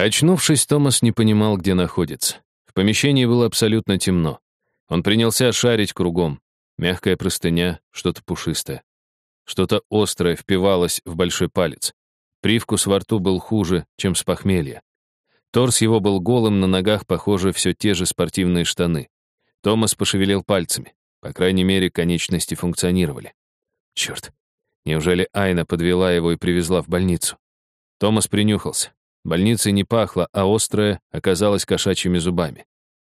Очнувшись, Томас не понимал, где находится. В помещении было абсолютно темно. Он принялся шарить кругом. Мягкая простыня, что-то пушистое. Что-то острое впивалось в большой палец. Привкус во рту был хуже, чем с похмелья. Торс его был голым, на ногах, похоже, все те же спортивные штаны. Томас пошевелил пальцами. По крайней мере, конечности функционировали. Черт, неужели Айна подвела его и привезла в больницу? Томас принюхался. Больницей не пахло, а острое оказалось кошачьими зубами.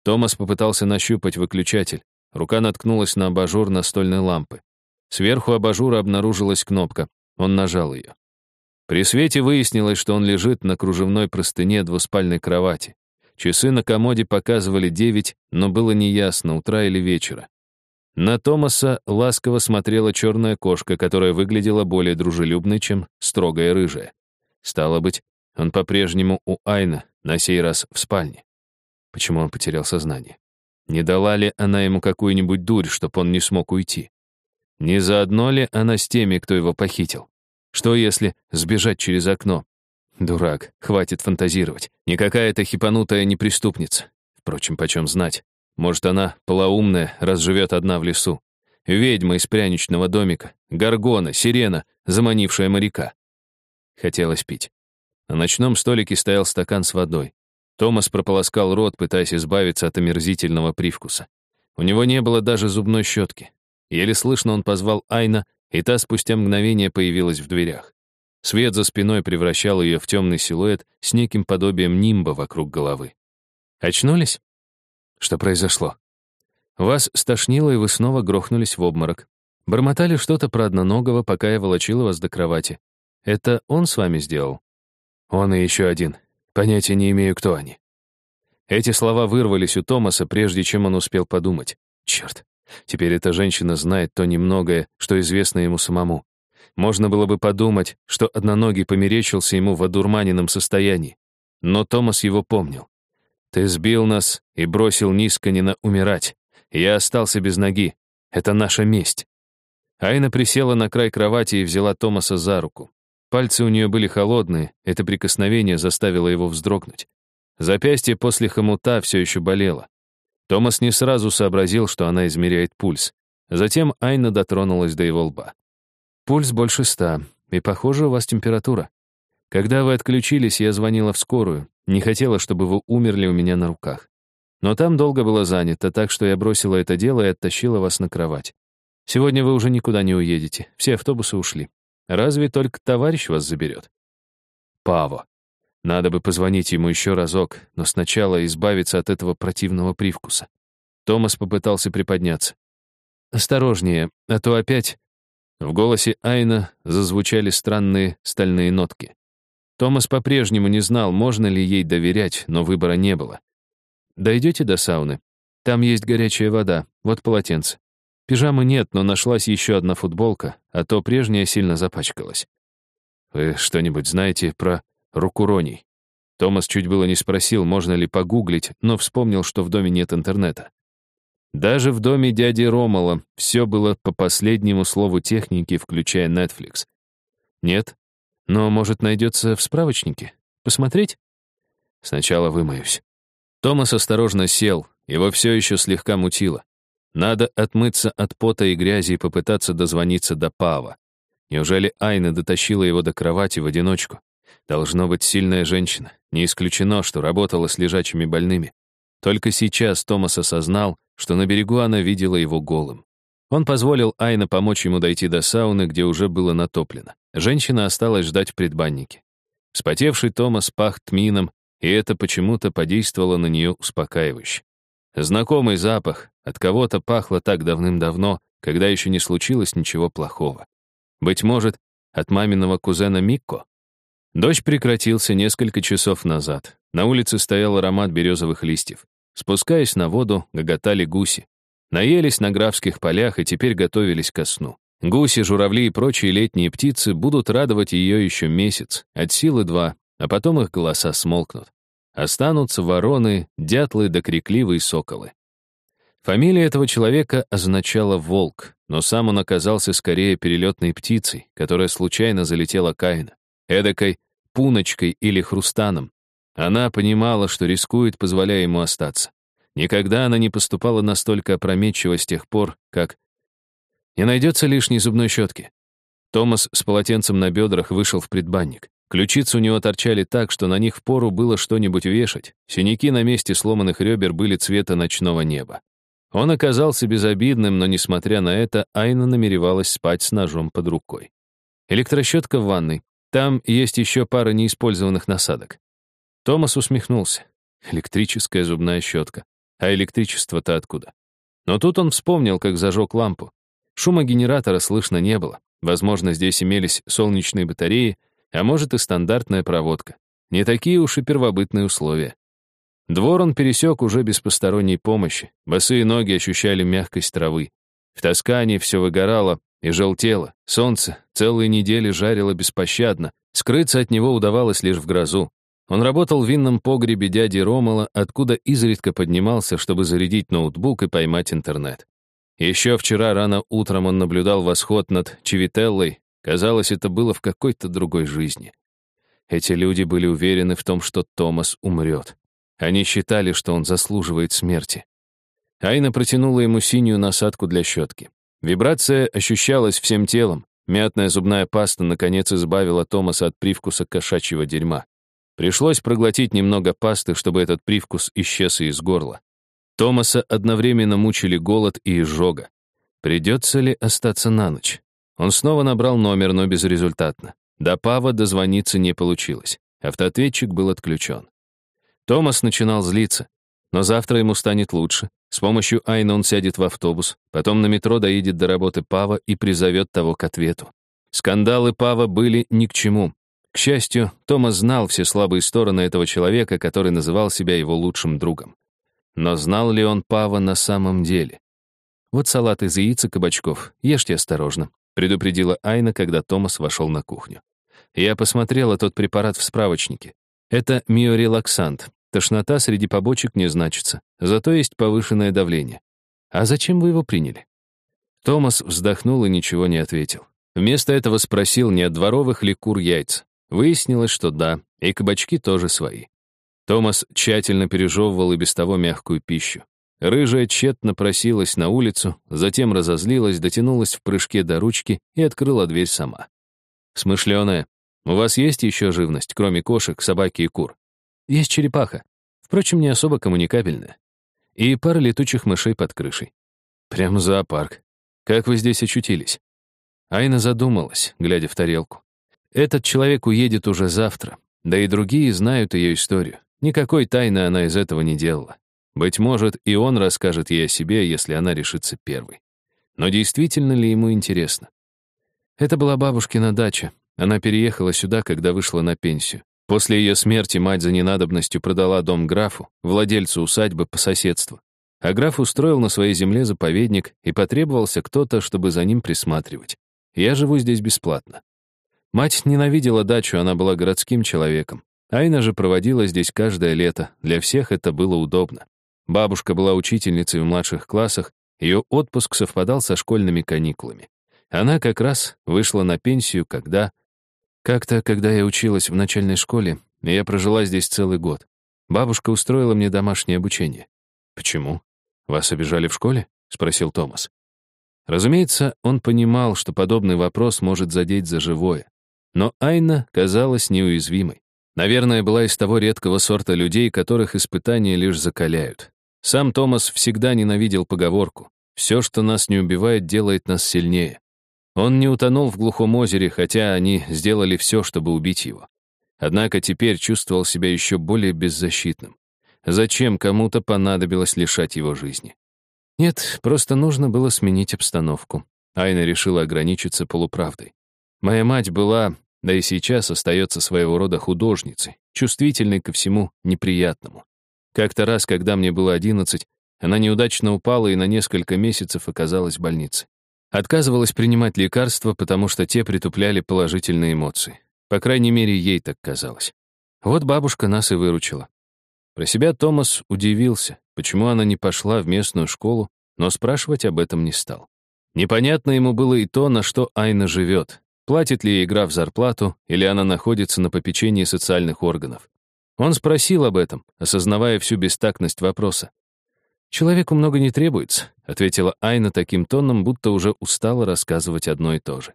Томас попытался нащупать выключатель. Рука наткнулась на абажур настольной лампы. Сверху абажура обнаружилась кнопка. Он нажал ее. При свете выяснилось, что он лежит на кружевной простыне двуспальной кровати. Часы на комоде показывали девять, но было неясно, утра или вечера. На Томаса ласково смотрела черная кошка, которая выглядела более дружелюбной, чем строгая рыжая. Стало быть, он по-прежнему у Айна, на сей раз в спальне. Почему он потерял сознание? Не дала ли она ему какую-нибудь дурь, чтоб он не смог уйти? Не заодно ли она с теми, кто его похитил? Что если сбежать через окно? Дурак, хватит фантазировать. Никакая это хипанутая не преступница. Впрочем, почем знать? Может, она полоумная, раз живет одна в лесу. Ведьма из пряничного домика, горгона, сирена, заманившая моряка. Хотелось пить. На ночном столике стоял стакан с водой. Томас прополоскал рот, пытаясь избавиться от омерзительного привкуса. У него не было даже зубной щетки. Еле слышно он позвал Айна, и та спустя мгновение появилась в дверях. Свет за спиной превращал ее в темный силуэт с неким подобием нимба вокруг головы. Очнулись? Что произошло? Вас стошнило, и вы снова грохнулись в обморок. Бормотали что-то про одноногого, пока я волочила вас до кровати. Это он с вами сделал? Он и еще один. Понятия не имею, кто они. Эти слова вырвались у Томаса, прежде чем он успел подумать. Черт, Теперь эта женщина знает то немногое, что известно ему самому. Можно было бы подумать, что одноногий померечился ему в одурманенном состоянии. Но Томас его помнил. «Ты сбил нас и бросил Нисканина умирать. Я остался без ноги. Это наша месть». Айна присела на край кровати и взяла Томаса за руку. Пальцы у нее были холодные, это прикосновение заставило его вздрогнуть. Запястье после хомута все еще болело. Томас не сразу сообразил, что она измеряет пульс. Затем Айна дотронулась до его лба. «Пульс больше ста, и, похоже, у вас температура. Когда вы отключились, я звонила в скорую. Не хотела, чтобы вы умерли у меня на руках. Но там долго было занято, так что я бросила это дело и оттащила вас на кровать. Сегодня вы уже никуда не уедете. Все автобусы ушли. Разве только товарищ вас заберет?» «Паво», надо бы позвонить ему еще разок, но сначала избавиться от этого противного привкуса. Томас попытался приподняться. «Осторожнее, а то опять...» В голосе Айна зазвучали странные стальные нотки. Томас по-прежнему не знал, можно ли ей доверять, но выбора не было. «Дойдете до сауны? Там есть горячая вода, вот полотенце. Пижамы нет, но нашлась еще одна футболка, а то прежняя сильно запачкалась. Вы что-нибудь знаете про Рукуроний. Томас чуть было не спросил, можно ли погуглить, но вспомнил, что в доме нет интернета. Даже в доме дяди Ромала все было по последнему слову техники, включая Netflix. Нет? Но, может, найдется в справочнике? Посмотреть? Сначала вымоюсь. Томас осторожно сел, его все еще слегка мутило. Надо отмыться от пота и грязи и попытаться дозвониться до Пава. Неужели Айна дотащила его до кровати в одиночку? Должно быть сильная женщина. Не исключено, что работала с лежачими больными. Только сейчас Томас осознал, что на берегу она видела его голым. Он позволил Айна помочь ему дойти до сауны, где уже было натоплено. Женщина осталась ждать в предбаннике. Вспотевший Томас пах тмином, и это почему-то подействовало на нее успокаивающе. Знакомый запах, от кого-то пахло так давным-давно, когда еще не случилось ничего плохого. Быть может, от маминого кузена Микко? Дождь прекратился несколько часов назад. На улице стоял аромат березовых листьев. Спускаясь на воду, гоготали гуси. Наелись на графских полях и теперь готовились ко сну. Гуси, журавли и прочие летние птицы будут радовать ее еще месяц, от силы два, а потом их голоса смолкнут. Останутся вороны, дятлы да крикливые соколы. Фамилия этого человека означала «волк», но сам он оказался скорее перелетной птицей, которая случайно залетела Каина, эдакой пуночкой или хрустаном. Она понимала, что рискует, позволяя ему остаться. Никогда она не поступала настолько опрометчиво с тех пор, как... Не найдется лишней зубной щетки. Томас с полотенцем на бедрах вышел в предбанник. Ключицы у него торчали так, что на них впору было что-нибудь вешать. Синяки на месте сломанных ребер были цвета ночного неба. Он оказался безобидным, но, несмотря на это, Айна намеревалась спать с ножом под рукой. Электрощетка в ванной. Там есть еще пара неиспользованных насадок. Томас усмехнулся. Электрическая зубная щетка. А электричество-то откуда? Но тут он вспомнил, как зажег лампу. Шума генератора слышно не было. Возможно, здесь имелись солнечные батареи, а может и стандартная проводка. Не такие уж и первобытные условия. Двор он пересек уже без посторонней помощи. Босые ноги ощущали мягкость травы. В Тоскане все выгорало и желтело. Солнце целые недели жарило беспощадно. Скрыться от него удавалось лишь в грозу. Он работал в винном погребе дяди Ромала, откуда изредка поднимался, чтобы зарядить ноутбук и поймать интернет. Еще вчера рано утром он наблюдал восход над Чевителлой. Казалось, это было в какой-то другой жизни. Эти люди были уверены в том, что Томас умрет. Они считали, что он заслуживает смерти. Айна протянула ему синюю насадку для щетки. Вибрация ощущалась всем телом. Мятная зубная паста наконец избавила Томаса от привкуса кошачьего дерьма. Пришлось проглотить немного пасты, чтобы этот привкус исчез из горла. Томаса одновременно мучили голод и изжога. Придется ли остаться на ночь? Он снова набрал номер, но безрезультатно. До Пава дозвониться не получилось. Автоответчик был отключен. Томас начинал злиться. Но завтра ему станет лучше. С помощью Айна он сядет в автобус, потом на метро доедет до работы Пава и призовет того к ответу. Скандалы Пава были ни к чему. К счастью, Томас знал все слабые стороны этого человека, который называл себя его лучшим другом. Но знал ли он Пава на самом деле? «Вот салат из яиц и кабачков. Ешьте осторожно», — предупредила Айна, когда Томас вошел на кухню. Я посмотрела тот препарат в справочнике. Это миорелаксант. Тошнота среди побочек не значится, зато есть повышенное давление. А зачем вы его приняли? Томас вздохнул и ничего не ответил. Вместо этого спросил, не от дворовых ли кур яйца. Выяснилось, что да, и кабачки тоже свои. Томас тщательно пережевывал и без того мягкую пищу. Рыжая тщетно просилась на улицу, затем разозлилась, дотянулась в прыжке до ручки и открыла дверь сама. «Смышленая, у вас есть еще живность, кроме кошек, собаки и кур?» «Есть черепаха. Впрочем, не особо коммуникабельная. И пара летучих мышей под крышей. Прям зоопарк. Как вы здесь очутились?» Айна задумалась, глядя в тарелку. «Этот человек уедет уже завтра, да и другие знают ее историю. Никакой тайны она из этого не делала. Быть может, и он расскажет ей о себе, если она решится первой. Но действительно ли ему интересно? Это была бабушкина дача. Она переехала сюда, когда вышла на пенсию. После ее смерти мать за ненадобностью продала дом графу, владельцу усадьбы по соседству. А граф устроил на своей земле заповедник, и потребовался кто-то, чтобы за ним присматривать. Я живу здесь бесплатно. Мать ненавидела дачу, она была городским человеком. Айна же проводила здесь каждое лето, для всех это было удобно. Бабушка была учительницей в младших классах, ее отпуск совпадал со школьными каникулами. Она как раз вышла на пенсию, когда... Как-то, когда я училась в начальной школе, я прожила здесь целый год. Бабушка устроила мне домашнее обучение. «Почему? Вас обижали в школе?» — спросил Томас. Разумеется, он понимал, что подобный вопрос может задеть за живое. Но Айна казалась неуязвимой. Наверное, была из того редкого сорта людей, которых испытания лишь закаляют. Сам Томас всегда ненавидел поговорку «Все, что нас не убивает, делает нас сильнее». Он не утонул в глухом озере, хотя они сделали все, чтобы убить его. Однако теперь чувствовал себя еще более беззащитным. Зачем кому-то понадобилось лишать его жизни? Нет, просто нужно было сменить обстановку. Айна решила ограничиться полуправдой. Моя мать была да и сейчас остается своего рода художницей, чувствительной ко всему неприятному. Как-то раз, когда мне было одиннадцать, она неудачно упала и на несколько месяцев оказалась в больнице. Отказывалась принимать лекарства, потому что те притупляли положительные эмоции. По крайней мере, ей так казалось. Вот бабушка нас и выручила. Про себя Томас удивился, почему она не пошла в местную школу, но спрашивать об этом не стал. Непонятно ему было и то, на что Айна живет, Платит ли ей граф зарплату, или она находится на попечении социальных органов? Он спросил об этом, осознавая всю бестактность вопроса. «Человеку много не требуется», — ответила Айна таким тоном, будто уже устала рассказывать одно и то же.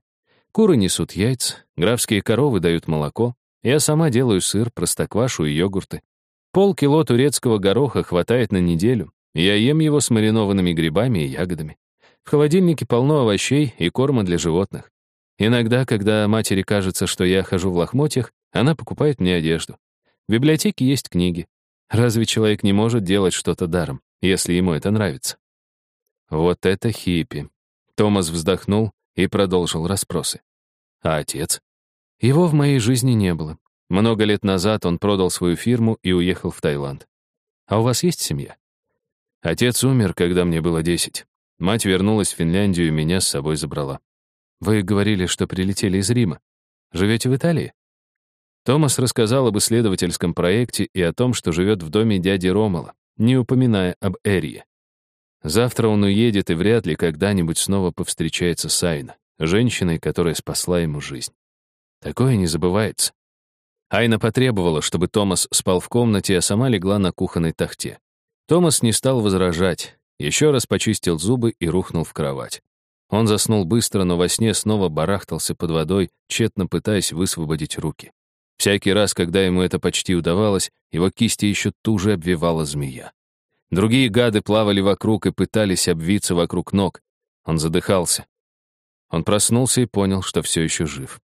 «Куры несут яйца, графские коровы дают молоко, я сама делаю сыр, простоквашу и йогурты. Полкило турецкого гороха хватает на неделю, я ем его с маринованными грибами и ягодами. В холодильнике полно овощей и корма для животных. Иногда, когда матери кажется, что я хожу в лохмотьях, она покупает мне одежду. В библиотеке есть книги. Разве человек не может делать что-то даром, если ему это нравится? Вот это хиппи. Томас вздохнул и продолжил расспросы. А отец? Его в моей жизни не было. Много лет назад он продал свою фирму и уехал в Таиланд. А у вас есть семья? Отец умер, когда мне было десять. Мать вернулась в Финляндию и меня с собой забрала. Вы говорили, что прилетели из Рима. Живете в Италии? Томас рассказал об исследовательском проекте и о том, что живет в доме дяди Ромала, не упоминая об Эрии. Завтра он уедет и вряд ли когда-нибудь снова повстречается с Айна, женщиной, которая спасла ему жизнь. Такое не забывается. Айна потребовала, чтобы Томас спал в комнате, а сама легла на кухонной тахте. Томас не стал возражать, еще раз почистил зубы и рухнул в кровать. Он заснул быстро, но во сне снова барахтался под водой, тщетно пытаясь высвободить руки. Всякий раз, когда ему это почти удавалось, его кисти еще туже обвивала змея. Другие гады плавали вокруг и пытались обвиться вокруг ног. Он задыхался. Он проснулся и понял, что все еще жив.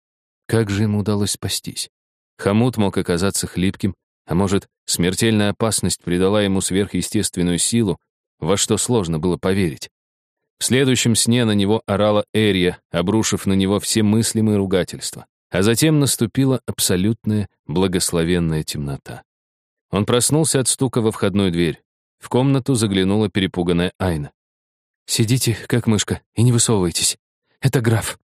Как же ему удалось спастись? Хамут мог оказаться хлипким, а может, смертельная опасность придала ему сверхъестественную силу, во что сложно было поверить. В следующем сне на него орала Эрия, обрушив на него все мыслимые ругательства. А затем наступила абсолютная благословенная темнота. Он проснулся от стука во входную дверь. В комнату заглянула перепуганная Айна. «Сидите, как мышка, и не высовывайтесь. Это граф».